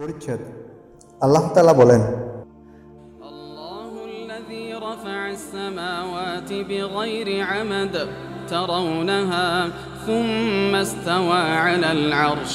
পরিচ্ছেদ আল্লাহ তালা বলেন الله الذي رفع السماوات بغير عمد ترونها ثم استوى على العرش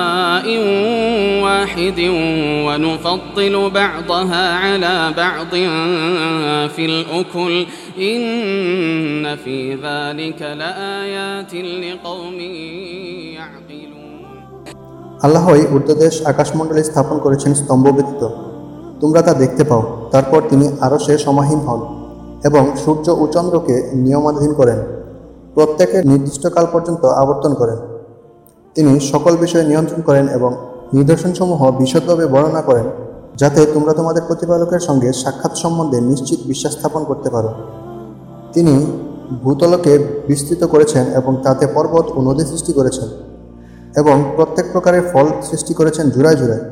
واحد ونفضل بعضها على بعض في الأكل إن في ذلك لآيات لقوم يعقلون আল্লাহই ঊর্ধ্বদেশ আকাশমণ্ডলী স্থাপন করেছেন স্তম্ভ ব্যতীত তোমরা তা দেখতে পাও তারপর তিনি আরও সে সমাহীন হন এবং সূর্য ও চন্দ্রকে নিয়মাধীন করেন প্রত্যেকের নির্দিষ্ট কাল পর্যন্ত আবর্তন করেন তিনি সকল বিষয়ে নিয়ন্ত্রণ করেন এবং নিদর্শনসমূহ বিশদভাবে বর্ণনা করেন, যাতে তোমরা তোমাদের প্রতিপালকের সঙ্গে সাক্ষাৎ সম্বন্ধে নিশ্চিত বিশ্বাস স্থাপন করতে পারো। তিনি ভূতলকে বিস্তৃত করেছেন এবং তাতে পর্বত ও নদী সৃষ্টি করেছেন এবং প্রত্যেক প্রকারের ফল সৃষ্টি করেছেন জুড়ায় জুড়ায়।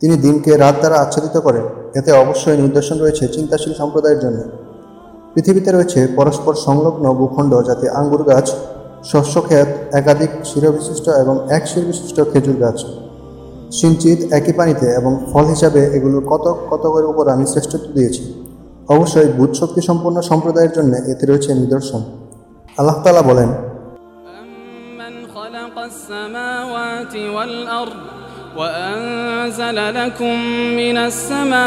তিনি দিনকে রাত দ্বারা আচ্ছাদিত করেন, এতে অবশ্যই নিদর্শন রয়েছে চিন্তাশীল সম্প্রদায়ের জন্য। পৃথিবীতে রয়েছে পরস্পর সংলগ্ন ভূখণ্ড যাতে আঙ্গুর গাছ শস্য ক্ষেত একাধিক শিরবিশিষ্ট এবং এক শিরবিশিষ্ট খেজুর গাছ। সিঞ্চিত একই পানিতে এবং ফল হিসাবে এগুলোর কত কতকের উপর আমি শ্রেষ্ঠত্ব দিয়েছি অবশ্যই বুধশক্তি সম্পন্ন সম্প্রদায়ের জন্য এতে রয়েছে নিদর্শন আল্লাহ তালা বলেন أمن خلق السماوات والأرض وأنزل لكم من السماء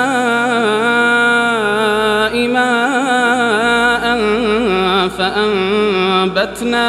ماء فأنبتنا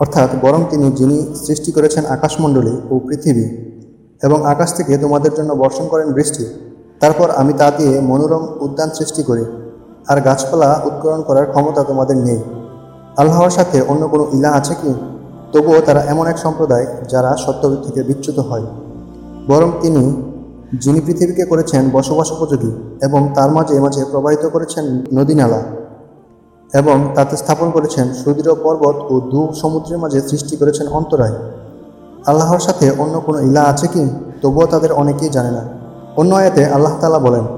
অর্থাৎ বরং তিনি, যিনি সৃষ্টি করেছেন আকাশমণ্ডলী ও পৃথিবী এবং আকাশ থেকে তোমাদের জন্য বর্ষণ করেন বৃষ্টি, তারপর আমি তা দিয়ে মনোরম উদ্যান সৃষ্টি করি, আর গাছপালা উৎকরণ করার ক্ষমতা তোমাদের নেই। আল্লাহর সাথে অন্য কোনো ইলা আছে কি? তবুও তারা এমন এক সম্প্রদায় যারা সত্য থেকে বিচ্যুত হয়। বরং তিনি, যিনি পৃথিবীকে করেছেন বসবাস উপযোগী এবং তার মাঝে মাঝে প্রবাহিত করেছেন নদী নালা এবং তাতে স্থাপন করেছেন সুদৃঢ় পর্বত ও দু সমুদ্রের মাঝে সৃষ্টি করেছেন অন্তরায়। আল্লাহর সাথে অন্য কোনো ইলা আছে কি? তবুও তাদের অনেকেই জানে না। অন্য আয়াতে আল্লাহ তালা বলেন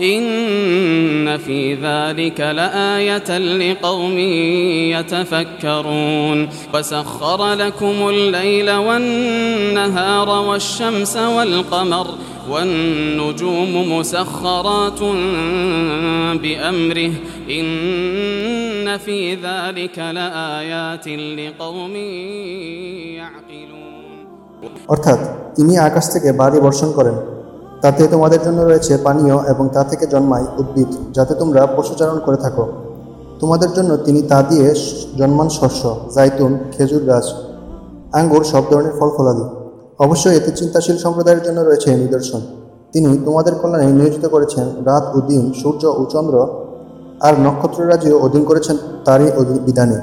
إن في ذلك لآية لقوم يتفكرون وسخر لكم الليل والنهار والشمس والقمر والنجوم مسخرات بأمره إن في ذلك لآيات لقوم يعقلون অর্থাৎ তিনি আকাশ থেকে বাড়ি বর্ষণ করেন তাতে তোমাদের জন্য রয়েছে পানীয় এবং তা থেকে জন্মায় উদ্ভিদ, যাতে তোমরা পশুচারণ করে থাকো। তোমাদের জন্য তিনি তা দিয়ে জন্মান শস্য, জাইতুন, খেজুর গাছ, আঙ্গুর, সব ধরনের ফল ফলাদি। অবশ্যই এতে চিন্তাশীল সম্প্রদায়ের জন্য রয়েছে নিদর্শন। তিনি তোমাদের কল্যাণে নিয়োজিত করেছেন। রাত ও দিন সূর্য ও চন্দ্র আর নক্ষত্ররাজিও অধীন করেছেন তারই বিধানে।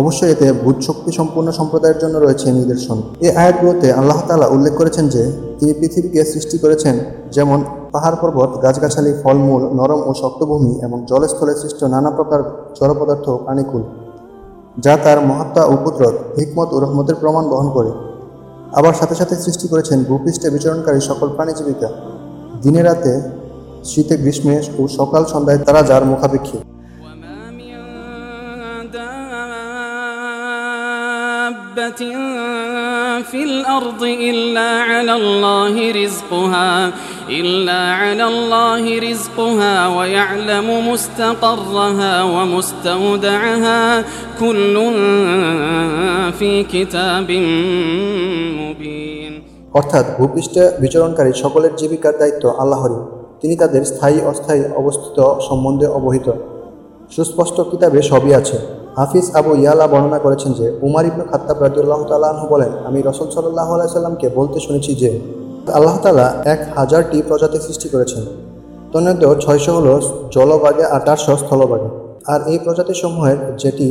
অবশ্যই এতে বুধ শক্তি সম্পূর্ণ সম্প্রদায়ের জন্য রয়েছে নিদর্শন। এই আয়াতগুলোতে আল্লাহ তাআলা উল্লেখ করেছেন যে, তিনি পৃথিবীকে সৃষ্টি করেছেন যেমন পাহাড় পর্বত, গাছগাছালি, ফলমূল, নরম ও শক্তভূমি এবং জলস্থলে সৃষ্ট নানা প্রকার জড় পদার্থ ও প্রাণীকুল, যা তার মহাত্মা ও কুদরত, হিকমত ও রহমতের প্রমাণ বহন করে। আবার সাথে সাথে সৃষ্টি করেছেন ভূপৃষ্ঠে বিচরণকারী সকল প্রাণী জীবিকা দিনে রাতে শীতে গ্রীষ্মে ও সকাল সন্ধ্যায় তারা যার মুখাপেক্ষী। دابة في الأرض إلا على الله رزقها إلا على الله رزقها ويعلم مستقرها ومستودعها كل في كتاب مبين অর্থাৎ ভূপৃষ্ঠে বিচরণকারী সকলের জীবিকার দায়িত্ব আল্লাহরই তিনি তাদের স্থায়ী অস্থায়ী অবস্থিত সম্বন্ধে অবহিত সুস্পষ্ট কিতাবে সবই আছে হাফিজ আবু ইয়ালা বর্ণনা করেছেন যে, উমার ইবনু খাত্তাব রাদিউল্লাহ তালাহ বলেন, আমি রসুল সাল্লাহ আলাইসাল্লামকে বলতে শুনেছি যে, আল্লাহ তালা এক হাজারটি প্রজাতি সৃষ্টি করেছেন। তন্মধ্যে ছয়শো হল জলবাগে আর চারশো স্থলভাগে। আর এই প্রজাতিসমূহের যেটি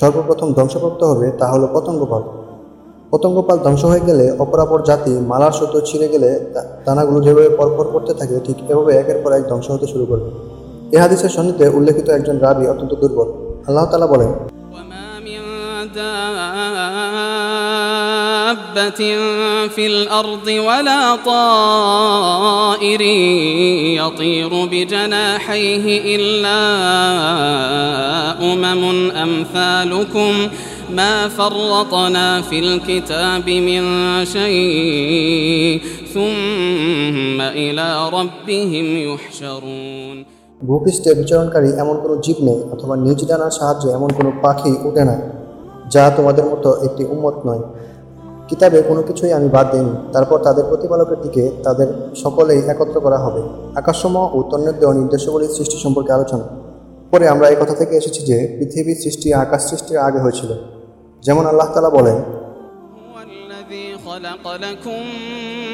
সর্বপ্রথম ধ্বংসপ্রাপ্ত হবে, তা হলো পতঙ্গপাল। পতঙ্গপাল ধ্বংস হয়ে গেলে অপরাপর জাতি মালার সুতো ছিঁড়ে গেলে দানাগুলো যেভাবে পরপর করতে থাকে, ঠিক এভাবে একের পর এক ধ্বংস হতে শুরু করবে। এ হাদিসের সন্নিতে উল্লেখিত একজন রাবি অত্যন্ত দুর্বল। আল্লাহ তালা বলেন وما من دابة في الأرض ولا طائر يطير بجناحيه إلا أمم أمثالكم ما فرطنا في الكتاب من شيء ثم إلى ربهم يحشرون ভূপৃষ্ঠে বিচরণকারী এমন কোনো জীব নেই অথবা নিজ ডানার সাহায্যে এমন কোনো পাখি উঠে না, যা তোমাদের মতো একটি উন্মত নয়। কিতাবে কোনো কিছুই আমি বাদ দিইনি। তারপর তাদের প্রতিপালকের দিকে তাদের সকলেই একত্র করা হবে। আকাশসমূহ ও তন্নের দেওয়া নির্দেশাবলীর সৃষ্টি সম্পর্কে আলোচনা। পরে আমরা এই কথা থেকে এসেছি যে পৃথিবীর সৃষ্টি আকাশ সৃষ্টির আগে হয়েছিল। যেমন আল্লাহ তালা বলেন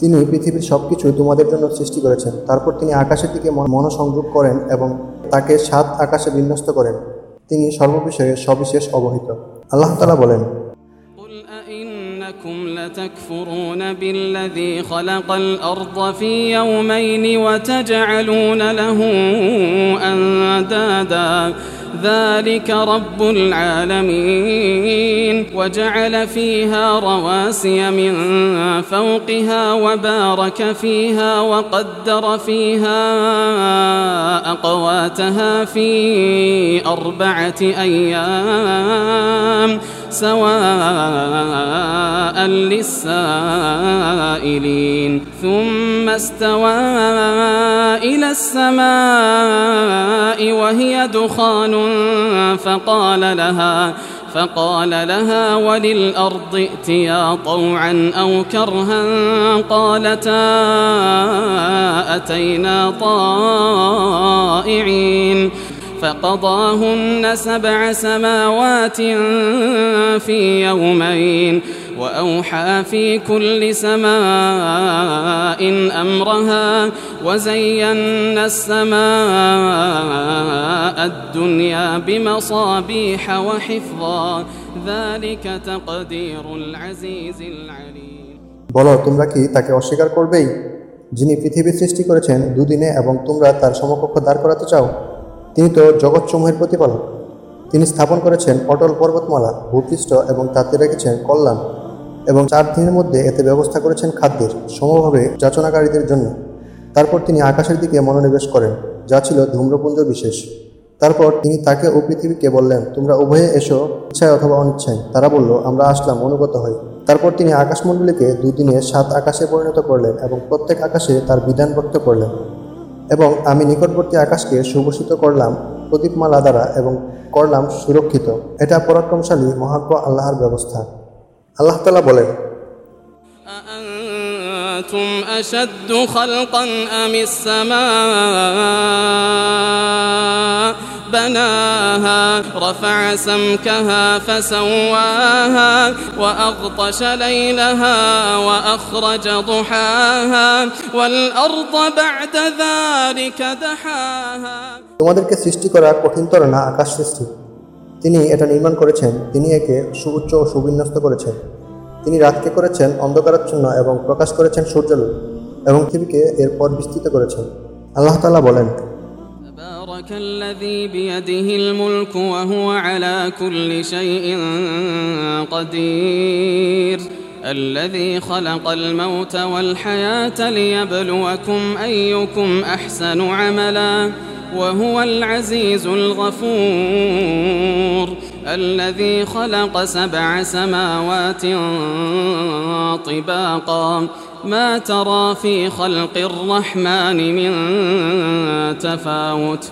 তিনি পৃথিবীর সব কিছু তোমাদের জন্য সৃষ্টি করেছেন তারপর তিনি আকাশের দিকে মন- মনোসংযোগ করেন এবং তাকে সাত আকাশে বিন্যস্ত করেন তিনি সর্ববিষয়ে সবিশেষ অবহিত আল্লাহ তালা বলেন قل أئنكم لتكفرون بالذي خلق الأرض في يومين وتجعلون له أندادا ذلك رب العالمين وجعل فيها رواسي من فوقها وبارك فيها وقدر فيها أقواتها في أربعة أيام سواء للسائلين. ثم استوى إلى السماء وهي دخان فقال لها فقال لها وللأرض ائتيا طوعا أو كرها قالتا أتينا طائعين فقضاهن سبع سماوات في يومين وأوحى في كل سماء أمرها وزينا السماء الدنيا بمصابيح وحفظا ذلك تقدير العزيز العليم বলো তোমরা কি তাকে অস্বীকার করবেই যিনি পৃথিবী সৃষ্টি করেছেন দুদিনে এবং তোমরা তার সমকক্ষ দাঁড় করাতে চাও তিনি তো জগৎসমূহের প্রতিপালক তিনি স্থাপন করেছেন অটল পর্বতমালা ভূপৃষ্ঠ এবং তাতে রেখেছেন কল্যাণ এবং চার দিনের মধ্যে এতে ব্যবস্থা করেছেন খাদ্যের, সমভাবে যাচনাকারীদের জন্য। তারপর তিনি আকাশের দিকে মনোনিবেশ করেন, যা ছিল ধূম্রপুঞ্জ বিশেষ। তারপর তিনি তাকে ও পৃথিবীকে বললেন, তোমরা উভয়ে এসো, ইচ্ছায় অথবা অনিচ্ছায়। তারা বলল, আমরা আসলাম, অনুগত হই। তারপর তিনি আকাশমণ্ডলীকে দুদিনে সাত আকাশে পরিণত করলেন এবং প্রত্যেক আকাশে তার বিধান ব্যক্ত করলেন। এবং আমি নিকটবর্তী আকাশকে সুভূষিত করলাম, প্রদীপমালা দ্বারা এবং করলাম সুরক্ষিত। এটা পরাক্রমশালী, মহাজ্ঞ আল্লাহর ব্যবস্থা। আল্লাহ তালা বলেন أأنتم أشد خلقا أم السماء بناها رفع سمكها فسواها وأغطش ليلها وأخرج ضحاها والأرض بعد ذلك دحاها তোমাদেরকে সৃষ্টি করা কঠিনতর না আকাশ সৃষ্টি তিনি এটা নির্মাণ করেছেন তিনি একে সুউচ্চ ও সুবিন্যস্ত করেছেন তিনি রাতকে করেছেন অন্ধকারাচ্ছন্ন এবং প্রকাশ করেছেন সূর্যালোক এবং পৃথিবীকে এরপর বিস্তৃত করেছেন আল্লাহ তাআলা বলেন تبارك الذي بيده الملك وهو على كل شيء قدير الذي خلق الموت والحياة ليبلوكم أيكم أحسن عملا وهو العزيز الغفور الذي خلق سبع سماوات طباقا. ما ترى في خلق الرحمن من تفاوت؟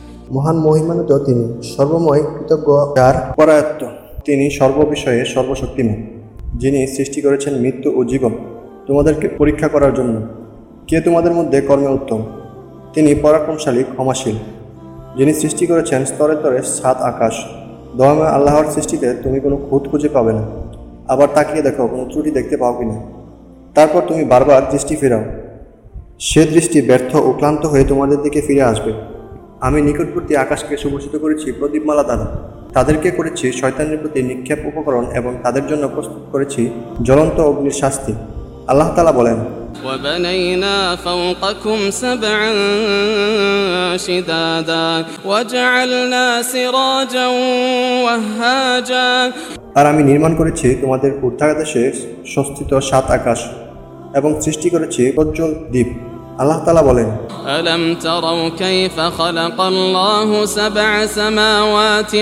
মহান মহিমান্বিত তিনি, সর্বময় কৃতজ্ঞ যার পরায়ত্ত তিনি সর্ববিষয়ে সর্বশক্তিমান, যিনি সৃষ্টি করেছেন মৃত্যু ও জীবন তোমাদেরকে পরীক্ষা করার জন্য। কে তোমাদের মধ্যে কর্মে উত্তম? তিনি পরাক্রমশালী, ক্ষমাশীল, যিনি সৃষ্টি করেছেন স্তরে স্তরে সাত আকাশ। দয়াময় আল্লাহর সৃষ্টিতে তুমি কোনো খুঁত খুঁজে পাবে না। আবার তাকিয়ে দেখো, কোনো ত্রুটি দেখতে পাও কি না তারপর তুমি বারবার দৃষ্টি ফেরাও। সে দৃষ্টি ব্যর্থ ও ক্লান্ত হয়ে তোমাদের দিকে ফিরে আসবে। আমি নিকটবর্তী আকাশকে সুভূষিত করেছি প্রদীপমালা দ্বারা তাদেরকে করেছি শয়তানের প্রতি নিক্ষেপ উপকরণ এবং তাদের জন্য প্রস্তুত করেছি জ্বলন্ত অগ্নির শাস্তি আল্লাহ তালা বলেন وبنينا فوقكم سبعا شدادا وجعلنا سراجا وهاجا আর আমি নির্মাণ করেছি তোমাদের ঊর্ধ্বাকাশে সংস্থিত সাত আকাশ এবং সৃষ্টি করেছি প্রজ্জ্বল দ্বীপ আল্লাহ তালা বলেন ألم تروا كيف خلق الله سبع سماوات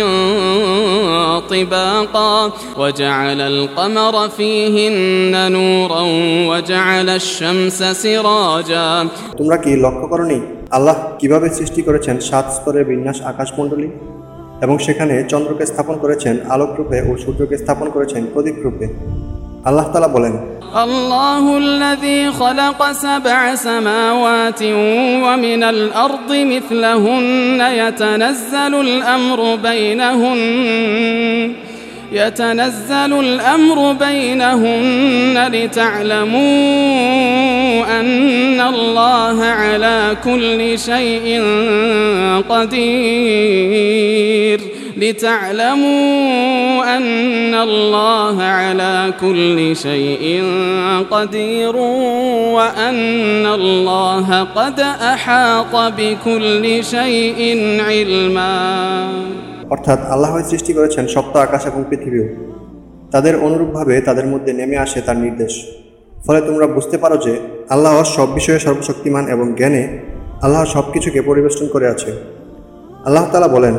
طباقا وجعل القمر فيهن نورا وجعل الشمس سراجا তোমরা কি লক্ষ্য করনি আল্লাহ কিভাবে সৃষ্টি করেছেন সাত স্তরের বিন্যাস আকাশমণ্ডলী এবং সেখানে চন্দ্রকে স্থাপন করেছেন আলোক রূপে ও সূর্যকে স্থাপন করেছেন প্রদীপ রূপে আল্লাহ তালা বলেন الله الذي خلق سبع سماوات ومن الأرض مثلهن يتنزل الأمر بينهن يتنزل الأمر بينهن لتعلموا أن الله على كل شيء قدير لتعلموا أن الله على كل شيء قدير وأن الله قد أحاط بكل شيء علما অর্থাৎ আল্লাহ সৃষ্টি করেছেন সপ্ত আকাশ এবং পৃথিবীও তাদের অনুরূপভাবে তাদের মধ্যে নেমে আসে তার নির্দেশ ফলে তোমরা বুঝতে পারো যে আল্লাহ সব বিষয়ে সর্বশক্তিমান এবং জ্ঞানে আল্লাহ সব কিছুকে পরিবেষ্টন করে আছে আল্লাহ তালা বলেন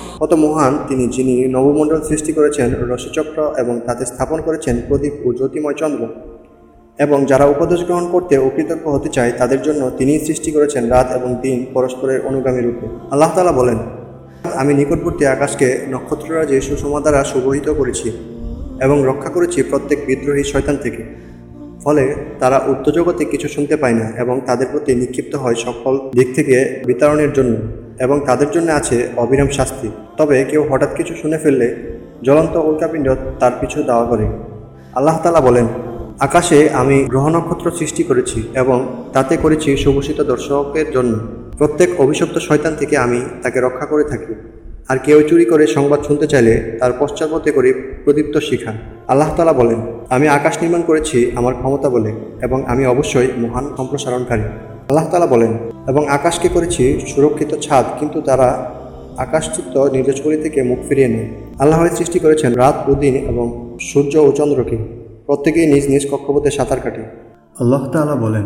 কত মহান তিনি যিনি নবমণ্ডল সৃষ্টি করেছেন রশিচক্র এবং তাতে স্থাপন করেছেন প্রদীপ ও জ্যোতিময় চন্দ্র। এবং যারা উপদেশ গ্রহণ করতে অকৃতজ্ঞ হতে চায়, তাদের জন্য তিনিই সৃষ্টি করেছেন রাত এবং দিন পরস্পরের অনুগামী রূপে। আল্লাহ তালা বলেন, আমি নিকটবর্তী আকাশকে নক্ষত্ররাজে সুষমা দ্বারা সুবহিত করেছি এবং রক্ষা করেছি প্রত্যেক বিদ্রোহী শয়তান থেকে, ফলে তারা উত্তজগতে কিছু শুনতে পায় না এবং তাদের প্রতি নিক্ষিপ্ত হয় সকল দিক থেকে বিতরণের জন্য। এবং তাদের জন্য আছে অবিরাম শাস্তি। তবে কেউ হঠাৎ কিছু শুনে ফেললে জ্বলন্ত উল্কাপিণ্ড তার পিছু দাওয়া করে। আল্লাহ তালা বলেন, আকাশে আমি গ্রহ নক্ষত্র সৃষ্টি করেছি এবং তাতে করেছি সুভূষিত দর্শকের জন্য। প্রত্যেক অভিশপ্ত শয়তান থেকে আমি তাকে রক্ষা করে থাকি। আর কেউ চুরি করে সংবাদ শুনতে চাইলে তার পশ্চাৎপদে করে প্রদীপ্ত শিখা। আল্লাহ তালা বলেন, আমি আকাশ নির্মাণ করেছি আমার ক্ষমতা বলে এবং আমি অবশ্যই মহান সম্প্রসারণকারী। আল্লাহ তালা বলেন, এবং আকাশকে করেছি সুরক্ষিত ছাদ, কিন্তু তারা আকাশচিত্ত নির্দেশগুলি থেকে মুখ ফিরিয়ে নেয়। আল্লাহ সৃষ্টি করেছেন রাত ও দিন এবং সূর্য ও চন্দ্রকে। প্রত্যেকেই নিজ নিজ কক্ষপথে সাঁতার কাটে। আল্লাহ তালা বলেন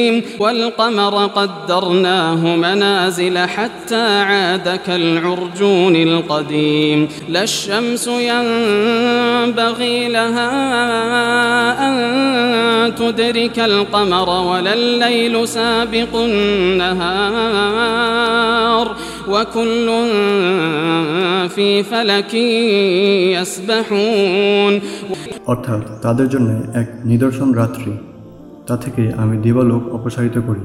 والقمر قدرناه منازل حتى عاد كالعرجون القديم لا الشمس ينبغي لها أن تدرك القمر ولا الليل سابق النهار وكل في فلك يسبحون অর্থাৎ তাদের জন্য এক নিদর্শন রাত্রি তা থেকে আমি দিবালোক অপসারিত করি।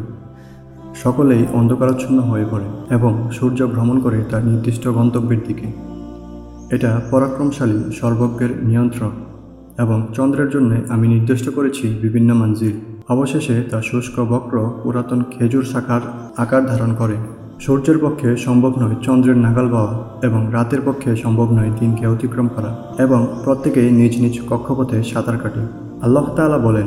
সকলেই অন্ধকারাচ্ছন্ন হয়ে পড়ে এবং সূর্য ভ্রমণ করে তার নির্দিষ্ট গন্তব্যের দিকে। এটা পরাক্রমশালী সর্বজ্ঞের নিয়ন্ত্রণ এবং চন্দ্রের জন্য আমি নির্দিষ্ট করেছি বিভিন্ন মঞ্জিল। অবশেষে তা শুষ্ক, বক্র, পুরাতন খেজুর শাখার আকার ধারণ করে। সূর্যের পক্ষে সম্ভব নয় চন্দ্রের নাগাল পাওয়া এবং রাতের পক্ষে সম্ভব নয় দিনকে অতিক্রম করা এবং প্রত্যেকেই নিজ নিজ কক্ষপথে সাঁতার কাটে। আল্লাহ তাআলা বলেন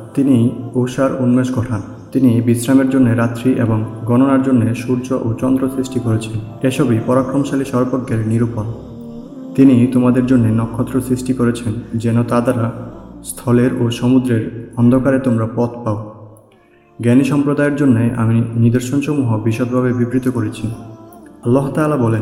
তিনি উষার উন্মেষ ঘটান তিনি বিশ্রামের জন্য রাত্রি এবং গণনার জন্য সূর্য ও চন্দ্র সৃষ্টি করেছেন। এসবই পরাক্রমশালী সর্বজ্ঞের নিরূপণ। তিনি তোমাদের জন্য নক্ষত্র সৃষ্টি করেছেন, যেন তা দ্বারা স্থলের ও সমুদ্রের অন্ধকারে তোমরা পথ পাও। জ্ঞানী সম্প্রদায়ের জন্য আমি নিদর্শনসমূহ বিশদভাবে বিবৃত করেছি। আল্লাহ তাআলা বলেন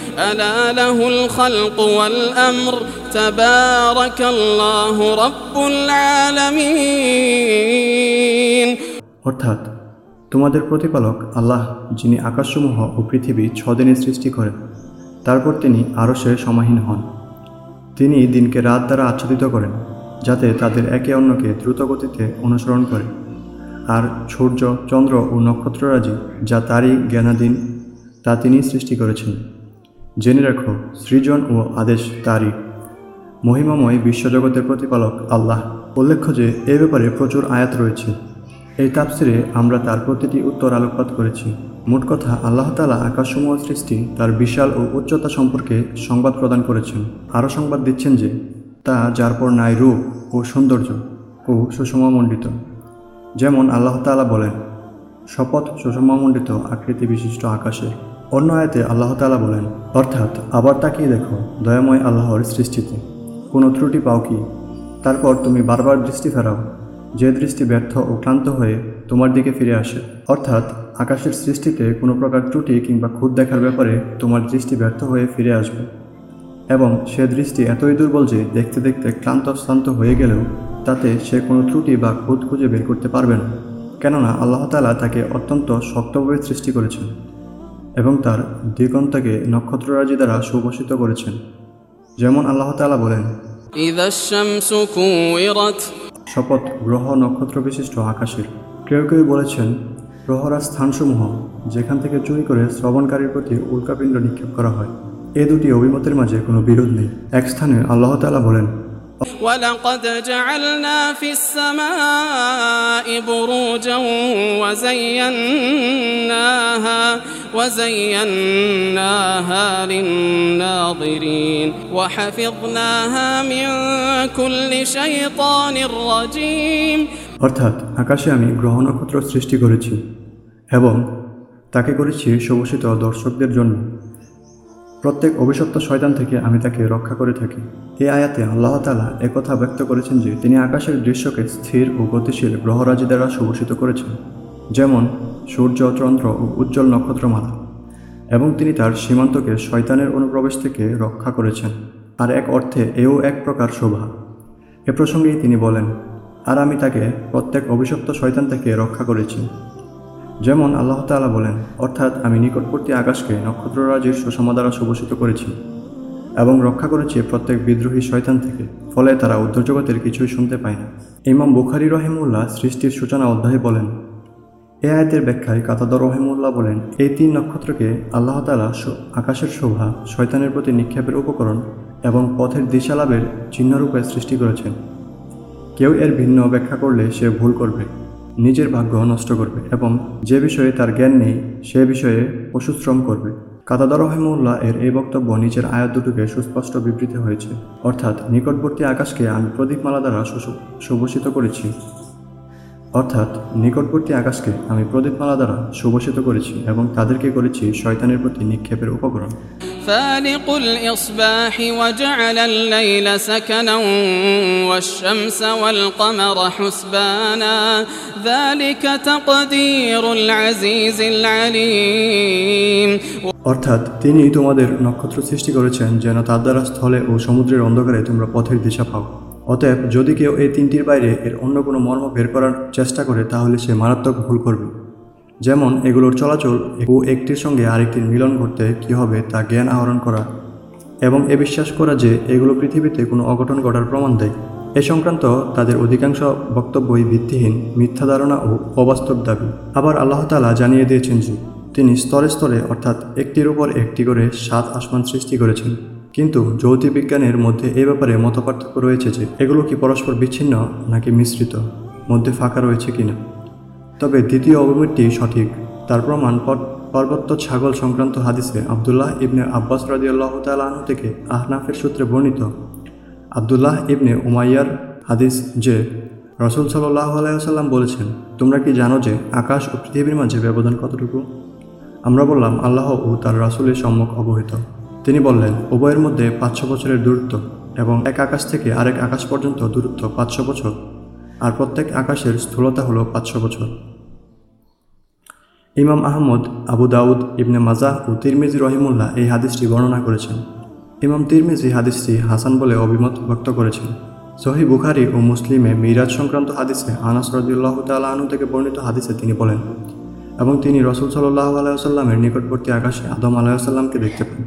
ألا له الخلق والأمر تبارك الله رب العالمين অর্থাৎ তোমাদের প্রতিপালক আল্লাহ যিনি আকাশসমূহ ও পৃথিবী ছদিনে সৃষ্টি করেন তারপর তিনি আরশে সমাহীন হন তিনি দিনকে রাত দ্বারা আচ্ছাদিত করেন যাতে তাদের একে অন্যকে দ্রুত গতিতে অনুসরণ করে আর সূর্য চন্দ্র ও নক্ষত্ররাজি যা তারই জ্ঞানাধীন তা তিনি সৃষ্টি করেছেন জেনে রাখো, সৃজন ও আদেশ তারই। মহিমাময় বিশ্বজগতের প্রতিপালক আল্লাহ। উল্লেখ্য যে, এ ব্যাপারে প্রচুর আয়াত রয়েছে। এই তাপসিরে আমরা তার প্রতিটি উত্তর আলোকপাত করেছি। মোট কথা, আল্লাহ তালা আকাশসমূহ সৃষ্টি তার বিশাল ও উচ্চতা সম্পর্কে সংবাদ প্রদান করেছেন। আরও সংবাদ দিচ্ছেন যে, তা যার পর নাই রূপ ও সৌন্দর্য ও সুষমামণ্ডিত। যেমন আল্লাহ তাআলা বলেন, শপথ সুষমামণ্ডিত আকৃতি বিশিষ্ট আকাশে। অন্য আয়াতে আল্লাহ তাআলা বলেন, অর্থাৎ আবার তাকিয়ে দেখো দয়াময় আল্লাহর সৃষ্টিতে। কোনো ত্রুটি পাও কি? তারপর তুমি বারবার দৃষ্টি ফেরাও, যে দৃষ্টি ব্যর্থ ও ক্লান্ত হয়ে তোমার দিকে ফিরে আসে। অর্থাৎ আকাশের সৃষ্টিতে কোনো প্রকার ত্রুটি কিংবা খুঁত দেখার ব্যাপারে তোমার দৃষ্টি ব্যর্থ হয়ে ফিরে আসবে। এবং সে দৃষ্টি এতই দুর্বল যে দেখতে দেখতে ক্লান্ত শ্রান্ত হয়ে গেলেও তাতে সে কোনো ত্রুটি বা খুঁত খুঁজে বের করতে পারবে না। কেননা আল্লাহ তাআলা তাকে অত্যন্ত শক্তভাবে সৃষ্টি করেছেন। এবং তার দিগন্তাকে নক্ষত্ররাজি দ্বারা সুভূষিত করেছেন। যেমন আল্লাহ তালা বলেন শপথ গ্রহ নক্ষত্র বিশিষ্ট আকাশের। কেউ কেউ বলেছেন গ্রহরা স্থানসমূহ যেখান থেকে চুরি করে শ্রবণকারীর প্রতি উল্কাপিণ্ড নিক্ষেপ করা হয়। এ দুটি অভিমতের মাঝে কোনো বিরোধ নেই। এক স্থানে আল্লাহ তালা বলেন ولقد جعلنا في السماء بروجا وزيناها وزيناها للناظرين وحفظناها من كل شيطان رجيم অর্থাৎ আকাশে আমি গ্রহ নক্ষত্র সৃষ্টি করেছি এবং তাকে করেছি সুভূষিত দর্শকদের জন্য প্রত্যেক অভিশপ্ত শয়তান থেকে আমি তাকে রক্ষা করে থাকি। এই আয়াতে আল্লাহ তালা একথা ব্যক্ত করেছেন যে, তিনি আকাশের দৃশ্যকে স্থির ও গতিশীল গ্রহরাজি দ্বারা সুভূষিত করেছেন, যেমন সূর্য, চন্দ্র ও উজ্জ্বল নক্ষত্রমালা, এবং তিনি তার সীমান্তকে শয়তানের অনুপ্রবেশ থেকে রক্ষা করেছেন। আর এক অর্থে এও এক প্রকার শোভা। এ প্রসঙ্গেই তিনি বলেন, আর আমি তাকে প্রত্যেক অভিশপ্ত শয়তান থেকে রক্ষা করেছি। যেমন আল্লাহ তাআলা বলেন, অর্থাৎ আমি নিকটবর্তী আকাশকে নক্ষত্ররাজির সুষমা দ্বারা সুভূষিত করেছি এবং রক্ষা করেছি প্রত্যেক বিদ্রোহী শয়তান থেকে, ফলে তারা উদ্ধজগতের কিছুই শুনতে পায় না। ইমাম বুখারি রহিমুল্লাহ সৃষ্টির সূচনা অধ্যায়ে বলেন, এ আয়াতের ব্যাখ্যায় কাতাদর রহিমুল্লাহ বলেন, এই তিন নক্ষত্রকে আল্লাহ তালা আকাশের শোভা, শয়তানের প্রতি নিক্ষেপের উপকরণ এবং পথের দিশা লাভের চিহ্নরূপে সৃষ্টি করেছেন। কেউ এর ভিন্ন ব্যাখ্যা করলে সে ভুল করবে। নিজের ভাগ্য নষ্ট করবে এবং যে বিষয়ে তার জ্ঞান নেই, সে বিষয়ে পশুশ্রম করবে। কাতাদার রহিমউল্লাহ এর এই বক্তব্য নিজের আয়াত দুটোকে সুস্পষ্ট বিবৃত হয়েছে। অর্থাৎ নিকটবর্তী আকাশকে আমি প্রদীপমালা দ্বারা সুভূষিত করেছি। অর্থাৎ নিকটবর্তী আকাশকে আমি প্রদীপমালা দ্বারা সুভূষিত করেছি এবং তাদেরকে করেছি শয়তানের প্রতি নিক্ষেপের উপকরণ فالق الإصباح وجعل الليل سكنا والشمس والقمر حسبانا ذلك تقدير العزيز العليم অর্থাৎ তিনি তোমাদের নক্ষত্র সৃষ্টি করেছেন যেন তার দ্বারা স্থলে ও সমুদ্রের অন্ধকারে তোমরা পথের দিশা পাও অতএব যদি কেউ এই তিনটির বাইরে এর অন্য কোনো মর্ম বের করার চেষ্টা করে, তাহলে সে মারাত্মক ভুল করবে। যেমন এগুলোর চলাচল ও একটির সঙ্গে আরেকটির মিলন ঘটতে কী হবে তা জ্ঞান আহরণ করা এবং এ বিশ্বাস করা যে এগুলো পৃথিবীতে কোনো অঘটন ঘটার প্রমাণ দেয়। এ সংক্রান্ত তাদের অধিকাংশ বক্তব্যই ভিত্তিহীন, মিথ্যা ধারণা ও অবাস্তব দাবি। আবার আল্লাহ তালা জানিয়ে দিয়েছেন যে, তিনি স্তরে স্তরে অর্থাৎ একটির উপর একটি করে সাত আসমান সৃষ্টি করেছেন। কিন্তু জ্যোতির্বিজ্ঞানের মধ্যে এ ব্যাপারে মতপার্থক্য রয়েছে যে, এগুলো কি পরস্পর বিচ্ছিন্ন নাকি মিশ্রিত, মধ্যে ফাঁকা রয়েছে কিনা? তবে দ্বিতীয় অভিমতটি সঠিক। তার প্রমাণ পর- পর্বত্য ছাগল সংক্রান্ত হাদিসে আবদুল্লাহ ইবনে আব্বাস রাদিয়াল্লাহু তাআলা আনহু থেকে আহনাফের সূত্রে বর্ণিত। আবদুল্লাহ ইবনে উমাইয়ার হাদিস যে, রসুল সাল্লাহ আলাইসাল্লাম বলেছেন, তোমরা কি জানো যে, আকাশ ও পৃথিবীর মাঝে ব্যবধান কতটুকু? আমরা বললাম, আল্লাহ ও তার রাসুলের সম্মুখ অবহিত। তিনি বললেন, উভয়ের মধ্যে পাঁচশো বছরের দূরত্ব এবং এক আকাশ থেকে আরেক আকাশ পর্যন্ত দূরত্ব পাঁচশো বছর, আর প্রত্যেক আকাশের স্থূলতা হলো পাঁচশো বছর। ইমাম আহমদ, আবু দাউদ, ইবনে মাজাহ ও তিরমিজি রহিমুল্লাহ এই হাদিসটি বর্ণনা করেছেন। ইমাম তিরমিজি হাদিসটি হাসান বলে অভিমত ব্যক্ত করেছেন। সহি বুখারি ও মুসলিমে মিরাজ সংক্রান্ত হাদিসে আনাস রদিউল্লাহ তালা থেকে বর্ণিত হাদিসে তিনি বলেন, এবং তিনি রসুল সাল্লাহ আলাইসাল্লামের নিকটবর্তী আকাশে আদম আলাইসাল্লামকে দেখতে পান।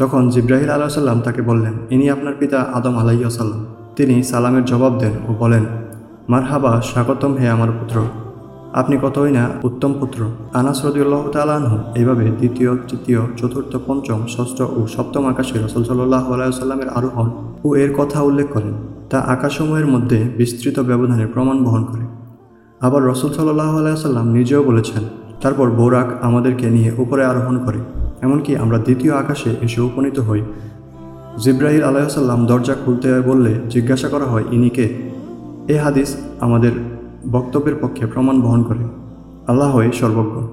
তখন জিব্রাহিল আলাইসাল্লাম তাকে বললেন, ইনি আপনার পিতা আদম আলাইসাল্লাম তিনি সালামের জবাব দেন ও বলেন, মারহাবা, স্বাগতম হে আমার পুত্র। আপনি কতই না উত্তম পুত্র। আনাস রদিউল্লাহ তালাহ এইভাবে দ্বিতীয়, তৃতীয়, চতুর্থ, পঞ্চম, ষষ্ঠ ও সপ্তম আকাশে রসুল সাল্লাহ আলাইসাল্লামের আরোহণ ও এর কথা উল্লেখ করেন। তা আকাশসমূহের মধ্যে বিস্তৃত ব্যবধানের প্রমাণ বহন করে। আবার রসুল সাল্লাহ আলাইসাল্লাম নিজেও বলেছেন, তারপর বোরাক আমাদেরকে নিয়ে উপরে আরোহণ করে। এমনকি আমরা দ্বিতীয় আকাশে এসে উপনীত হই। জিব্রাহিল আলাইসাল্লাম দরজা খুলতে বললে জিজ্ঞাসা করা হয়, ইনি কে? এই হাদিস আমাদের বক্তব্যের পক্ষে প্রমাণ বহন করে। আল্লাহই সর্বজ্ঞ।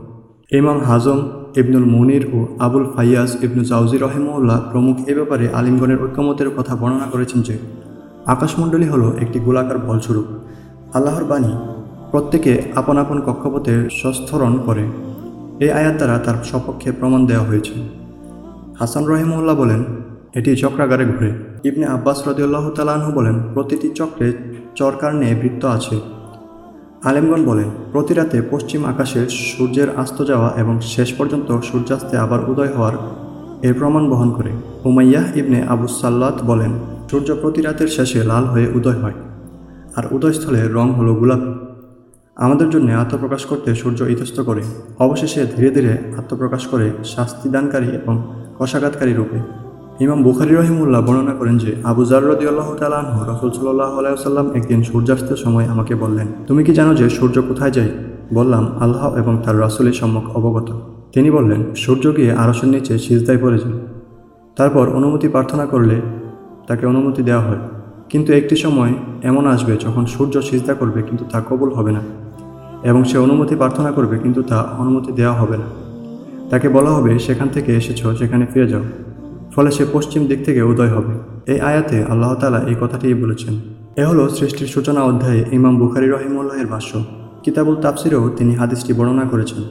ইমাম হাজম, ইবনুল মুনির ও আবুল ফাইয়াজ ইবনু জাউজি রহেমউল্লাহ প্রমুখ এ ব্যাপারে আলিমগণের ঐক্যমতের কথা বর্ণনা করেছেন যে, আকাশমণ্ডলী হলো একটি গোলাকার ফলস্বরূপ। আল্লাহর বাণী প্রত্যেকে আপন আপন কক্ষপথে সস্থরণ করে। এই আয়াত দ্বারা তার সপক্ষে প্রমাণ দেওয়া হয়েছে। হাসান রহিমউল্লাহ বলেন, এটি চক্রাগারে ঘুরে। ইবনে আব্বাস রদিউল্লাহ তালাহু বলেন, প্রতিটি চক্রে চরকার নিয়ে বৃত্ত আছে। আলেমগণ বলেন, প্রতি রাতে পশ্চিম আকাশে সূর্যের আস্ত যাওয়া এবং শেষ পর্যন্ত সূর্যাস্তে আবার উদয় হওয়ার এর প্রমাণ বহন করে। উমাইয়াহ ইবনে আবু সাল্লাত বলেন, সূর্য প্রতি রাতের শেষে লাল হয়ে উদয় হয়, আর উদয়স্থলে রং হলো গোলাপি। আমাদের জন্য আত্মপ্রকাশ করতে সূর্য ইতস্ত করে। অবশেষে ধীরে ধীরে আত্মপ্রকাশ করে শাস্তিদানকারী এবং কষাঘাতকারী রূপে। ইমাম বুখারি রহিমুল্লাহ বর্ণনা করেন যে, আবু জার রদি আল্লাহ তালাহ রসুল সাল্লাহ আলাইসাল্লাম একদিন সূর্যাস্তের সময় আমাকে বললেন, তুমি কি জানো যে সূর্য কোথায় যায়? বললাম, আল্লাহ এবং তার রাসুলের সম্মুখ অবগত। তিনি বললেন, সূর্য গিয়ে আরসের নিচে সিজদায় পড়ে যায়। তারপর অনুমতি প্রার্থনা করলে তাকে অনুমতি দেওয়া হয়। কিন্তু একটি সময় এমন আসবে যখন সূর্য সিজদা করবে, কিন্তু তা কবুল হবে না। এবং সে অনুমতি প্রার্থনা করবে, কিন্তু তা অনুমতি দেওয়া হবে না। তাকে বলা হবে, সেখান থেকে এসেছ, সেখানে ফিরে যাও। ফলে সে পশ্চিম দিক থেকে উদয় হবে। এই আয়াতে আল্লাহ তালা এই কথাটিই বলেছেন। এ হলো সৃষ্টির সূচনা অধ্যায়ে ইমাম বুখারি রহিমুল্লাহের ভাষ্য। কিতাবুল তাফসিরেও তিনি হাদিসটি বর্ণনা করেছেন।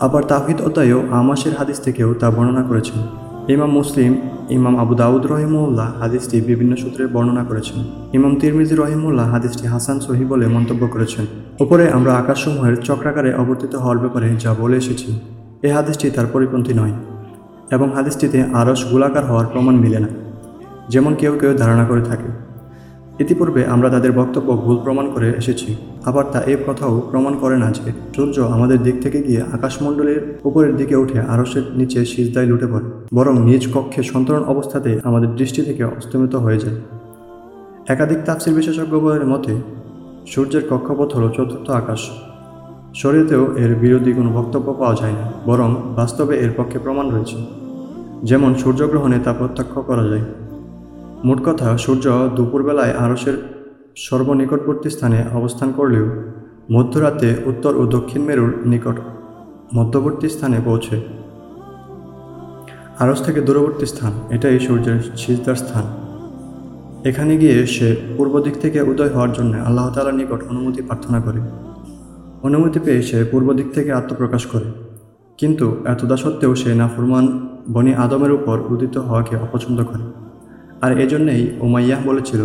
আবার তাহিদ অধ্যায়েও আমাসের হাদিস থেকেও তা বর্ণনা করেছেন। ইমাম মুসলিম, ইমাম আবু দাউদ রহিমউল্লাহ হাদিসটি বিভিন্ন সূত্রে বর্ণনা করেছেন। ইমাম তিরমিজি রহিমউল্লাহ হাদিসটি হাসান সহি বলে মন্তব্য করেছেন। উপরে আমরা আকাশসমূহের চক্রাকারে অবর্তিত হওয়ার ব্যাপারে যা বলে এসেছি এই হাদিসটি তার পরিপন্থী নয় এবং হাদিসটিতে আরস গোলাকার হওয়ার প্রমাণ মিলে না, যেমন কেউ কেউ ধারণা করে থাকে। ইতিপূর্বে আমরা তাদের বক্তব্য ভুল প্রমাণ করে এসেছি, আবার তা এই কথাও প্রমাণ করে না যে সূর্য আমাদের দিক থেকে গিয়ে আকাশমণ্ডলের উপরের দিকে উঠে আরসের নিচে সিজদায় লুটে পড়ে, বরং নিজ কক্ষে সন্তরণ অবস্থাতে আমাদের দৃষ্টি থেকে অস্তমিত হয়ে যায়। একাধিক তাফসির বিশেষজ্ঞদের মতে, সূর্যের কক্ষপথ হল চতুর্থ আকাশ। শরীরেতেও এর বিরোধী কোনো বক্তব্য পাওয়া যায় না, বরং বাস্তবে এর পক্ষে প্রমাণ রয়েছে। যেমন সূর্যগ্রহণে তা প্রত্যক্ষ করা যায়। মোট কথা, সূর্য দুপুরবেলায় আরসের সর্বনিকটবর্তী স্থানে অবস্থান করলেও মধ্যরাতে উত্তর ও দক্ষিণ মেরুর নিকট মধ্যবর্তী স্থানে পৌঁছে। আরস থেকে দূরবর্তী স্থান, এটাই সূর্যের সিজদার স্থান। এখানে গিয়ে সে পূর্ব দিক থেকে উদয় হওয়ার জন্য আল্লাহ তালার নিকট অনুমতি প্রার্থনা করে। অনুমতি পেয়ে সে পূর্ব দিক থেকে আত্মপ্রকাশ করে। কিন্তু এতদা সত্ত্বেও সে নাফরমান বনি আদমের উপর উদিত হওয়াকে অপছন্দ করে। আর এজন্যই উমাইয়াহ বলেছিল,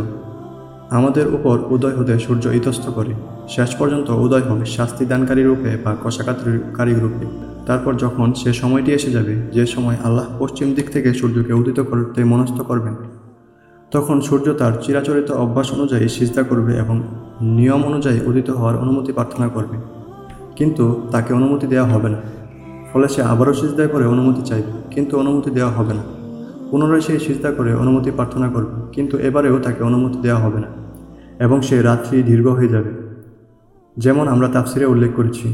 আমাদের উপর উদয় হতে সূর্য ইতস্ত করে। শেষ পর্যন্ত উদয় হবে শাস্তিদানকারী রূপে বা কষাকাতকারী রূপে। তারপর যখন সে সময়টি এসে যাবে, যে সময় আল্লাহ পশ্চিম দিক থেকে সূর্যকে উদিত করতে মনস্থ করবেন, তখন সূর্য তার চিরাচরিত অভ্যাস অনুযায়ী সিজদা করবে এবং নিয়ম অনুযায়ী উদিত হওয়ার অনুমতি প্রার্থনা করবে। কিন্তু তাকে অনুমতি দেওয়া হবে না। ফলে সে আবারও সিজদা করে অনুমতি চাইবে, কিন্তু অনুমতি দেওয়া হবে না। পুনরায় সে চিন্তা করে অনুমতি প্রার্থনা করবে, কিন্তু এবারেও তাকে অনুমতি দেওয়া হবে না, এবং সে রাত্রি দীর্ঘ হয়ে যাবে। যেমন আমরা তাফসিরে উল্লেখ করেছি,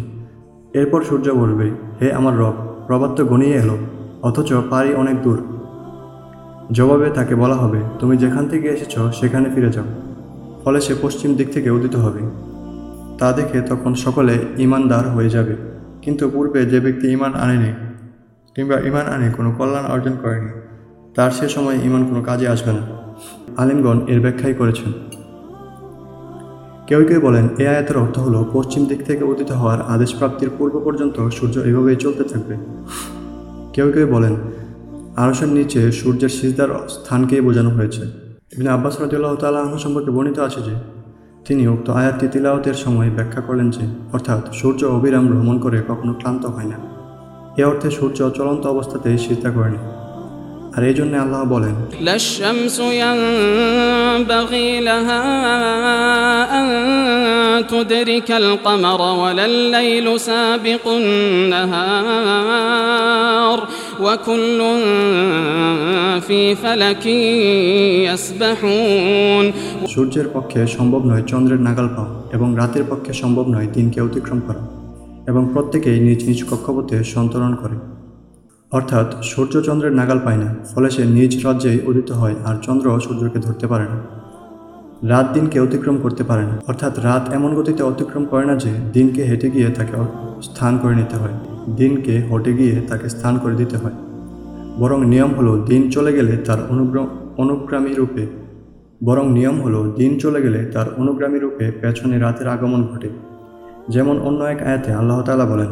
এরপর সূর্য বলবে, হে আমার রব, প্রবাদ তো গনিয়ে এলো, অথচ পারি অনেক দূর। জবাবে তাকে বলা হবে, তুমি যেখান থেকে এসেছ, সেখানে ফিরে যাও। ফলে সে পশ্চিম দিক থেকে উদিত হবে। তা দেখে তখন সকলে ইমানদার হয়ে যাবে, কিন্তু পূর্বে যে ব্যক্তি ইমান আনেনি কিংবা ইমান আনে কোনো কল্যাণ অর্জন করেনি তার সে সময় ইমান কোনো কাজে আসবে না। আলিমগণ এর ব্যাখ্যাই করেছেন। কেউ কেউ বলেন, এ আয়াতের অর্থ হলো, পশ্চিম দিক থেকে উদিত হওয়ার আদেশ প্রাপ্তির পূর্ব পর্যন্ত সূর্য এভাবেই চলতে থাকবে। কেউ কেউ বলেন আরসের নিচে সূর্যের সিজদার স্থানকেই বোঝানো হয়েছে। ইবনে আব্বাস রাদিউল্লাহ তাল্লাহ সম্পর্কে বর্ণিত আছে যে, তিনি উক্ত আয়াতটি তিলাওয়াতের সময় ব্যাখ্যা করলেন যে, অর্থাৎ সূর্য অবিরাম ভ্রমণ করে কখনো ক্লান্ত হয় না। এ অর্থে সূর্য চলন্ত অবস্থাতেই সিজদা করেনি আর এই জন্য আল্লাহ বলেন لا الشمس ينبغي لها أن تدرك القمر ولا الليل سابق النهار وكل في فلك يسبحون সূর্যের পক্ষে সম্ভব নয় চন্দ্রের নাগাল পাওয়া এবং রাতের পক্ষে সম্ভব নয় দিনকে অতিক্রম করা এবং প্রত্যেকেই নিজ নিজ কক্ষপথে সন্তরণ করে অর্থাৎ সূর্য চন্দ্রের নাগাল পায় না, ফলে সে নিজ রাজ্যেই উদিত হয় আর চন্দ্র সূর্যকে ধরতে পারে না। রাত দিনকে অতিক্রম করতে পারে না, অর্থাৎ রাত এমন গতিতে অতিক্রম করে না যে দিনকে হেঁটে গিয়ে তাকে স্থান করে নিতে হয়, দিনকে হটে গিয়ে তাকে স্থান করে দিতে হয়। বরং নিয়ম হলো দিন চলে গেলে তার অনুগ্র অনুগ্রামী রূপে। বরং নিয়ম হলো দিন চলে গেলে তার অনুগ্রামী রূপে পেছনে রাতের আগমন ঘটে। যেমন অন্য এক আয়াতে আল্লাহ তাআলা বলেন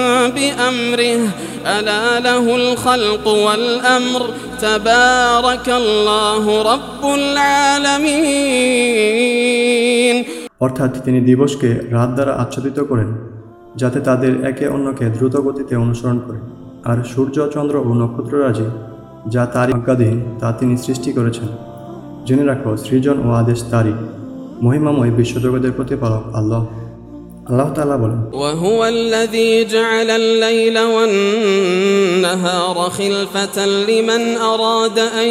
بأمره ألا له الخلق والأمر تبارك الله رب العالمين অর্থাৎ তিনি দিবসকে রাত দ্বারা আচ্ছাদিত করেন যাতে তাদের একে অন্যকে দ্রুত গতিতে অনুসরণ করে আর সূর্য চন্দ্র ও নক্ষত্ররাজি যা তার আজ্ঞাধীন তা তিনি সৃষ্টি করেছেন জেনে রাখো সৃজন ও আদেশ তারই মহিমাময় বিশ্বজগতের প্রতিপালক আল্লাহ আল্লাহ তাআলা বলেন وهو الذي جعل الليل والنهار خلفة لمن أراد أن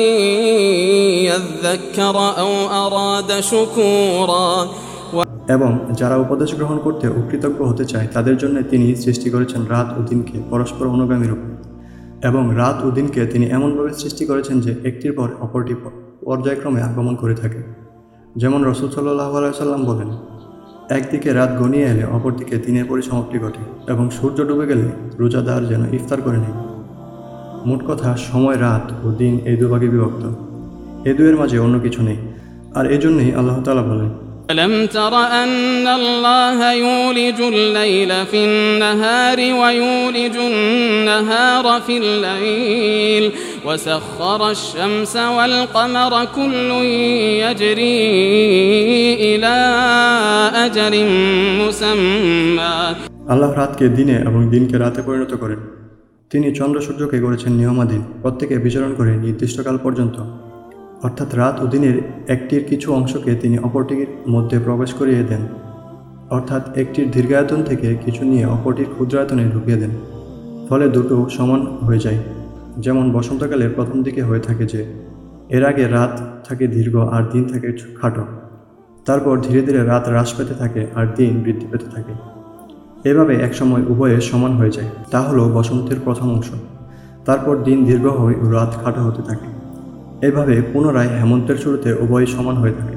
يذكر أو أراد شكورا এবং যারা উপদেশ গ্রহণ করতে ও কৃতজ্ঞ হতে চায় তাদের জন্য তিনি সৃষ্টি করেছেন রাত ও দিনকে পরস্পর অনুগামী রূপে এবং রাত ও দিনকে তিনি এমনভাবে সৃষ্টি করেছেন যে একটির পর অপরটি প- পর্যায়ক্রমে আগমন করে থাকে যেমন রসুল সাল্লাহ সাল্লাম বলেন একদিকে রাত গনিয়ে এলে অপরদিকে দিনের পরিসমাপ্তি ঘটে এবং সূর্য ডুবে গেলে রোজাদার যেন ইফতার করে নেয় মোট কথা সময় রাত ও দিন এই দুভাগে বিভক্ত এ দুয়ের মাঝে অন্য কিছু নেই আর এজন্যই আল্লাহ তাআলা বলেন ألم تر أن الله يولج الليل في النهار ويولج النهار في الليل وسخر الشمس والقمر كل يجري إلى أجل مسمى আল্লাহ রাতকে দিনে এবং দিনকে রাতে পরিণত করেন তিনি চন্দ্র সূর্যকে করেছেন নিয়মাধীন প্রত্যেকে বিচরণ করে নির্দিষ্টকাল পর্যন্ত অর্থাৎ রাত ও দিনের একটির কিছু অংশকে তিনি অপরটির মধ্যে প্রবেশ করিয়ে দেন অর্থাৎ একটির দীর্ঘায়তন থেকে কিছু নিয়ে অপরটির ক্ষুদ্রায়তনে ঢুকিয়ে দেন ফলে দুটো সমান হয়ে যায় যেমন বসন্তকালে প্রথম দিকে হয়ে থাকে যে, এর আগে রাত থাকে দীর্ঘ আর দিন থাকে খাটো। তারপর ধীরে ধীরে রাত হ্রাস পেতে থাকে আর দিন বৃদ্ধি পেতে থাকে। এভাবে একসময় উভয়ে সমান হয়ে যায়। তা হলো বসন্তের প্রথম অংশ। তারপর দিন দীর্ঘ হয়ে রাত খাটো হতে থাকে। এভাবে পুনরায় হেমন্তের শুরুতে উভয় সমান হয়ে থাকে।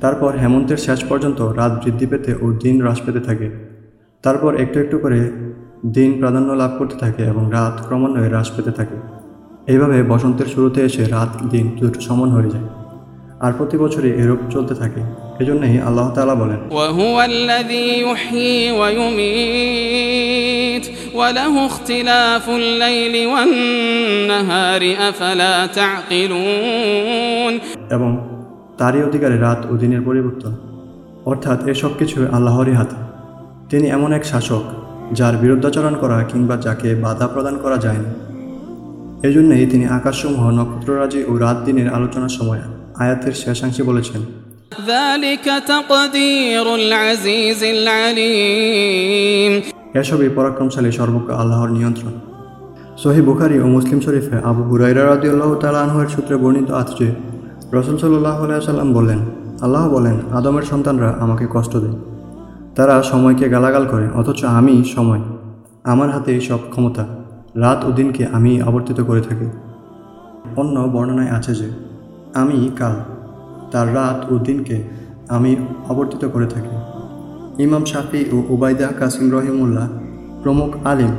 তারপর হেমন্তের শেষ পর্যন্ত রাত বৃদ্ধি পেতে ও দিন হ্রাস পেতে থাকে। তারপর একটু একটু করে দিন প্রাধান্য লাভ করতে থাকে এবং রাত ক্রমান্বয়ে হ্রাস পেতে থাকে। এইভাবে বসন্তের শুরুতে এসে রাত দিন দুটো সমান হয়ে যায় আর প্রতি বছরই এরূপ চলতে থাকে। এজন্যই আল্লাহ তালা বলেন এবং তারই অধিকারে রাত ও দিনের পরিবর্তন। অর্থাৎ এসব কিছু আল্লাহরই হাতে। তিনি এমন এক শাসক যার বিরুদ্ধাচরণ করা কিংবা যাকে বাধা প্রদান করা যায় না এই জন্যই তিনি আকাশসমূহ নক্ষত্ররাজি ও রাত দিনের আলোচনার সময় আয়াতের শেষাংশে বলেছেন এসবই পরাক্রমশালী সর্বজ্ঞ আল্লাহর নিয়ন্ত্রণ। সহি বুখারি ও মুসলিম শরীফে আবু হুরাইরা রাদিউল্লাহ তালাহর সূত্রে বর্ণিত আছে রসুল সাল্লাহ আলাইসাল্লাম বললেন আল্লাহ বলেন আদমের সন্তানরা আমাকে কষ্ট দেয়। তারা সময়কে গালাগাল করে, অথচ আমি সময়। আমার হাতে সব ক্ষমতা। রাত ও দিনকে আমি আবর্তিত করে থাকি। অন্য বর্ণনায় আছে যে, আমি কাল, তার রাত ও দিনকে আমি আবর্তিত করে থাকি। ইমাম শাফি ও ওবায়দা কাসিম রহিমুল্লাহ প্রমুখ আলিম।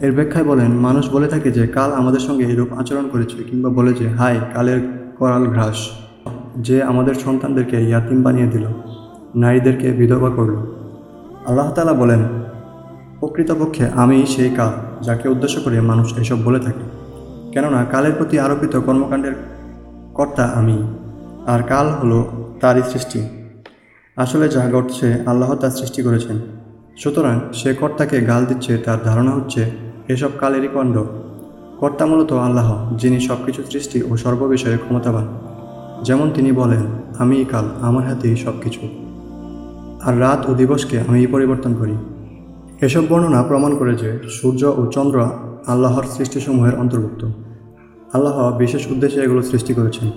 এর ব্যাখ্যায় বলেন, মানুষ বলে থাকে যে, কাল আমাদের সঙ্গে এরূপ আচরণ করেছে কিংবা বলে যে হাই কালের করাল ঘ্রাস, যে আমাদের সন্তানদেরকে ইয়াতিম বানিয়ে দিল। নারীদেরকে বিধবা করল। আল্লাহ তালা বলেন, প্রকৃতপক্ষে আমি সেই কাল যাকে উদ্দেশ্য করে মানুষ এসব বলে থাকে। কেননা কালের প্রতি আরোপিত কর্মকাণ্ডের কর্তা আমি, আর কাল হলো তারই সৃষ্টি। আসলে যা ঘটছে, আল্লাহ তার সৃষ্টি করেছেন। সুতরাং সে কর্তাকে গাল দিচ্ছে, তার ধারণা হচ্ছে এসব কালেরই কণ্ড। কর্তা মূলত আল্লাহ, যিনি সব কিছু সৃষ্টি ও সর্ববিষয়ে ক্ষমতাবান। যেমন তিনি বলেন, আমি কাল আমার হাতেই সব কিছু আর রাত ও দিবসকে আমি পরিবর্তন করি। এসব বর্ণনা প্রমাণ করে যে সূর্য ও চন্দ্র আল্লাহর সৃষ্টিসমূহের অন্তর্ভুক্ত। আল্লাহ বিশেষ উদ্দেশ্যে এগুলো সৃষ্টি করেছেন।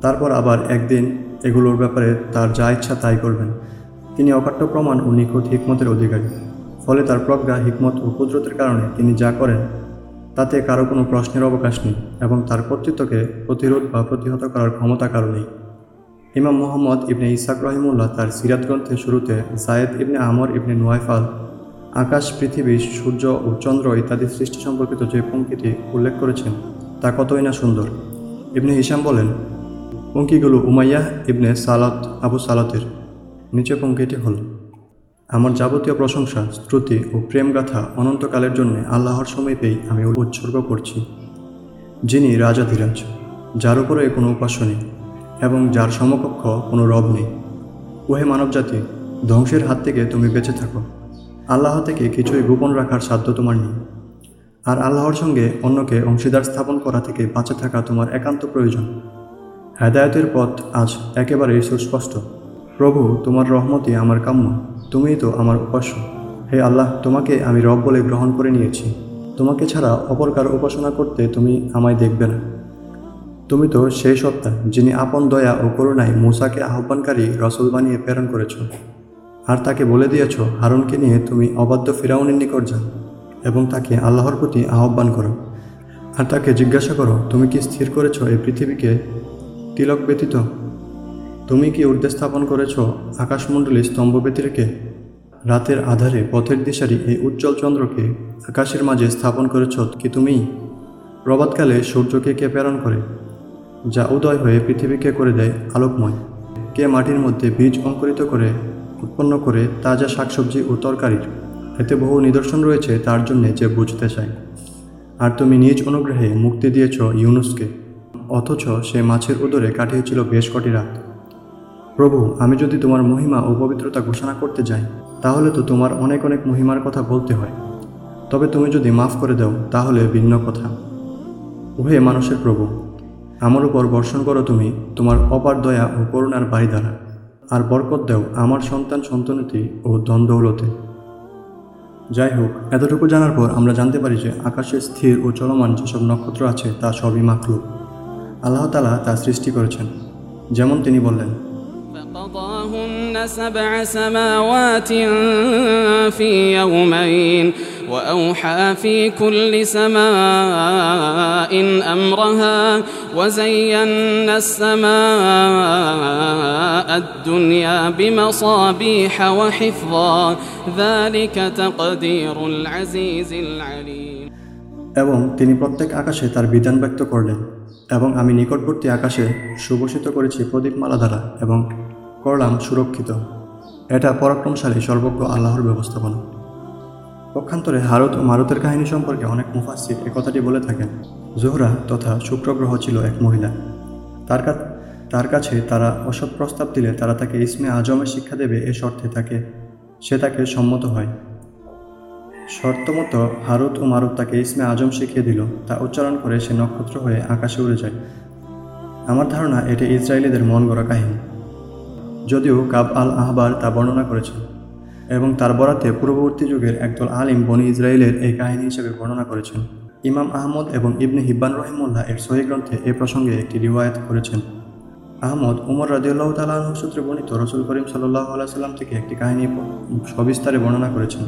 তারপর আবার একদিন এগুলোর ব্যাপারে তার যা ইচ্ছা তাই করবেন। তিনি অকাট্য প্রমাণ ও নিখুঁত হিকমতের অধিকারী। ফলে তার প্রজ্ঞা, হিকমত ও কুদরতের কারণে তিনি যা করেন, তাতে কারও কোনো প্রশ্নের অবকাশ নেই এবং তার কর্তৃত্বকে প্রতিরোধ বা প্রতিহত করার ক্ষমতা কারও নেই। ইমাম মোহাম্মদ ইবনে ইসাক রহিমুল্লাহ তার সিরাত গ্রন্থের শুরুতে জায়েদ ইবনে আমর ইবনে নোয়াইফাল, আকাশ, পৃথিবী, সূর্য ও চন্দ্র ইত্যাদি সৃষ্টি সম্পর্কিত যে পঙ্ক্তিটি উল্লেখ করেছেন, তা কতই না সুন্দর? ইবনে হিসাম বলেন, পঙ্ক্তিগুলো উমাইয়াহ ইবনে সালাত, আবু সালাতের নিচে পঙ্ক্তিটি হল, আমার যাবতীয় প্রশংসা, স্তুতি ও প্রেমগাথা অনন্তকালের জন্য আল্লাহর সমীপেই আমি উৎসর্গ করছি, যিনি রাজাধিরাজ যার উপরে কোনো উপাস্য নেই। এবং যার সমকক্ষ কোনো রব নেই। ওহে মানবজাতি, ধ্বংসের হাত থেকে তুমি বেঁচে থাকো। আল্লাহ থেকে কিছুই গোপন রাখার সাধ্য তোমার নেই। আর আল্লাহর সঙ্গে অন্যকে অংশীদার স্থাপন করা থেকে বাঁচে থাকা তোমার একান্ত প্রয়োজন। হেদায়তের পথ আজ একেবারেই সুস্পষ্ট। প্রভু, তোমার রহমতি আমার কাম্য, তুমিই তো আমার উপাস্য। হে আল্লাহ, তোমাকে আমি রব বলে গ্রহণ করে নিয়েছি। তোমাকে ছাড়া অপর কারও উপাসনা করতে তুমি আমায় দেখবে না। তুমি তো সেই সত্তা যিনি আপন দয়া ও করুণায় মূসাকে আহ্বানকারী রসুল বানিয়ে প্রেরণ করেছ। আর তাকে বলে দিয়েছ, হারুনকে নিয়ে তুমি অবাধ্য ফিরাউনের নিকট যাও এবং তাকে আল্লাহর প্রতি আহ্বান করো। আর তাকে জিজ্ঞাসা করো, তুমি কি স্থির করেছ এই পৃথিবীকে? তিলক ব্যতীত। তুমি কি ঊর্ধ্বে স্থাপন করেছ আকাশমণ্ডলী স্তম্ভ ব্যতিরেকে রাতের আধারে পথের দিশারি এই উজ্জ্বল চন্দ্রকে আকাশের মাঝে স্থাপন করেছ কি তুমি? প্রবাদকালে সূর্যকে কে প্রেরণ করে? যা উদয় হয়ে পৃথিবীকে করে দেয় আলোকময়। কে মাটির মধ্যে বীজ অঙ্কুরিত করে, উৎপন্ন করে তাজা শাকসবজি ও তরকারির। এতে বহু নিদর্শন রয়েছে তার জন্যে যে বুঝতে চায়। আর তুমি নিজ অনুগ্রহে মুক্তি দিয়েছ ইউনুসকে। অথচ সে মাছের উদরে কাটিয়েছিল বেশ কটি রাত। প্রভু, আমি যদি তোমার মহিমা ও পবিত্রতা ঘোষণা করতে যাই, তাহলে তো তোমার অনেক অনেক মহিমার কথা বলতে হয়। তবে তুমি যদি মাফ করে দাও, তাহলে ভিন্ন কথা। ওহে মানুষের প্রভু আমার উপর বর্ষণ করো তুমি তোমার অপার দয়া ও করুণার বাড়ি দ্বারা আর বরকত দাও আমার সন্তান সন্তানতি ও দ্বন্দ্বলতে যাই হোক এতটুকু জানার পর আমরা জানতে পারি যে আকাশে স্থির ও চলমান যেসব নক্ষত্র আছে তা সবই মাখলুক আল্লাহ তালা তা সৃষ্টি করেছেন যেমন তিনি বললেন فقضاهن سبع سماوات في يومين وأوحى في كل سماء أمرها وزينا السماء الدنيا بمصابيح وحفظا ذلك تقدير العزيز العليم এবং তিনি প্রত্যেক আকাশে তার বিধান ব্যক্ত করলেন এবং আমি নিকটবর্তী আকাশে সুভূষিত করেছি প্রদীপমালা দ্বারা এবং করলাম সুরক্ষিত এটা পরাক্রমশালী সর্বজ্ঞ আল্লাহর ব্যবস্থাপনা পক্ষান্তরে হারত ও মারতের কাহিনী সম্পর্কে অনেক মুফাসির এ কথাটি বলে থাকেন। জোহরা তথা শুক্র গ্রহ ছিল এক মহিলা। তার কাছ তার কাছে তারা অসৎ প্রস্তাব দিলে তারা তাকে ইসমে আজমের শিক্ষা দেবে এ শর্তে তাকে সে তাকে সম্মত হয়। শর্তমতো হারুত ও মারুত তাকে ইসমে আজম শিখিয়ে দিল। তা উচ্চারণ করে সে নক্ষত্র হয়ে আকাশে উড়ে যায়। আমার ধারণা এটি ইসরায়েলিদের মন গড়া কাহিনী। যদিও কাব আল আহবার তা বর্ণনা করেছেন এবং তার বরাতে পূর্ববর্তী যুগের একদল আলিম বনি ইসরায়েলের এই কাহিনী হিসেবে বর্ণনা করেছেন। ইমাম আহমদ এবং ইবনে হিব্বান রহিমুল্লাহ এর সহি গ্রন্থে এ প্রসঙ্গে একটি রিওয়ায়ত করেছেন। আহমদ উমর রাজিউল্লাহ তালাহ সূত্রে বর্ণিত রসুল করিম সাল্লাহ আলাইসাল্লাম থেকে একটি কাহিনী সবিস্তারে বর্ণনা করেছেন।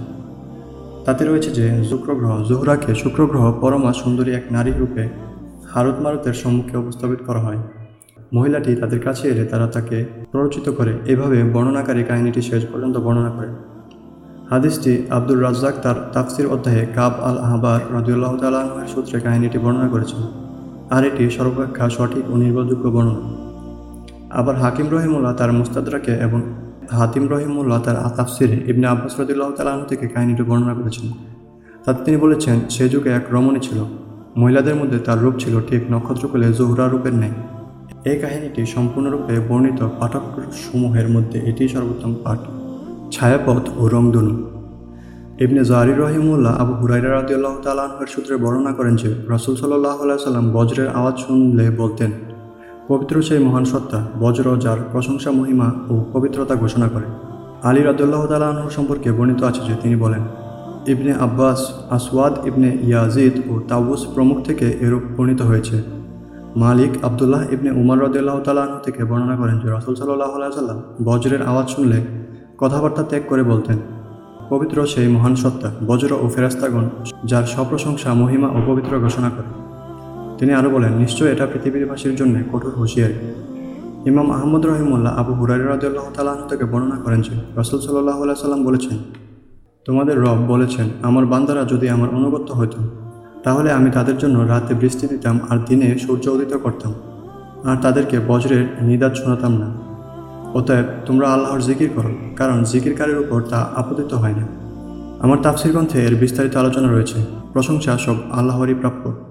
তাতে রয়েছে যে শুক্রগ্রহ জোহরাকে শুক্রগ্রহ পরমা সুন্দরী এক নারী রূপে হারত মারতের সম্মুখে উপস্থাপিত করা হয়। মহিলাটি তাদের কাছে এলে তারা তাকে প্ররোচিত করে। এভাবে বর্ণনাকারী কাহিনীটি শেষ পর্যন্ত বর্ণনা করে। হাদিসটি আব্দুর রাজ্জাক তার তাফসির অধ্যায়ে কাব আল আহবার রদিউল্লাহ তালাহের সূত্রে কাহিনীটি বর্ণনা করেছেন। আর এটি সর্বাপেক্ষা সঠিক ও নির্ভরযোগ্য বর্ণনা। আবার হাকিম রহিমুল্লাহ তার মুস্তাদরাকে এবং হাতিম রহিমুল্লাহ তার তাফসিরে ইবনে আব্বাস রদুল্লাহ তালাহ থেকে কাহিনীটি বর্ণনা করেছেন। তাতে তিনি বলেছেন, সে যুগে এক রমণী ছিল। মহিলাদের মধ্যে তার রূপ ছিল ঠিক নক্ষত্রকুলে জোহরা রূপের ন্যায়। এই কাহিনীটি সম্পূর্ণরূপে বর্ণিত পাঠক সমূহের মধ্যে এটি সর্বোত্তম পাঠ। ছায়াপথ ও রংধনু। ইবনে জারি রহিমুল্লাহ আবু হুরাইরা রাদিউল্লাহ তালাহের সূত্রে বর্ণনা করেন যে, রসুল সাল্লাহ সাল্লাম বজ্রের আওয়াজ শুনলে বলতেন, পবিত্র সেই মহান সত্তা, বজ্র যার প্রশংসা, মহিমা ও পবিত্রতা ঘোষণা করে। আলী রাদুল্লাহ তালাহ সম্পর্কে বর্ণিত আছে যে, তিনি বলেন, ইবনে আব্বাস, আসওয়াদ ইবনে ইয়াজিদ ও তাবুস প্রমুখ থেকে এরূপ বর্ণিত হয়েছে। মালিক আবদুল্লাহ ইবনে উমর রদুল্লাহ তালাহ থেকে বর্ণনা করেন যে রসুল সাল্লাহ সাল্লাম বজ্রের আওয়াজ শুনলে কথাবার্তা ত্যাগ করে বলতেন, পবিত্র সেই মহান সত্তা, বজ্র ও ফেরাস্তাগণ যার সপ্রশংসা, মহিমা ও পবিত্র ঘোষণা করে। তিনি আরও বলেন নিশ্চয় এটা পৃথিবীবাসীর জন্য কঠোর হুঁশিয়ারি। ইমাম আহমদ রহিমুল্লাহ আবু হুরারি রাদিয়াল্লাহ তালাহ থেকে বর্ণনা করেন যে, রসুল সাল্লাহ সাল্লাম বলেছেন, তোমাদের রব বলেছেন, আমার বান্দারা যদি আমার অনুগত্য হতো তাহলে আমি তাদের জন্য রাতে বৃষ্টি দিতাম আর দিনে সূর্য উদিত করতাম। আর তাদেরকে বজ্রের নিদাত শোনাতাম না। অতএব তোমরা আল্লাহর জিকির করো, কারণ জিকিরকারের উপর তা আপতিত হয় না। আমার তাফসির গ্রন্থে এর বিস্তারিত আলোচনা রয়েছে। প্রশংসা সব আল্লাহরই প্রাপ্য।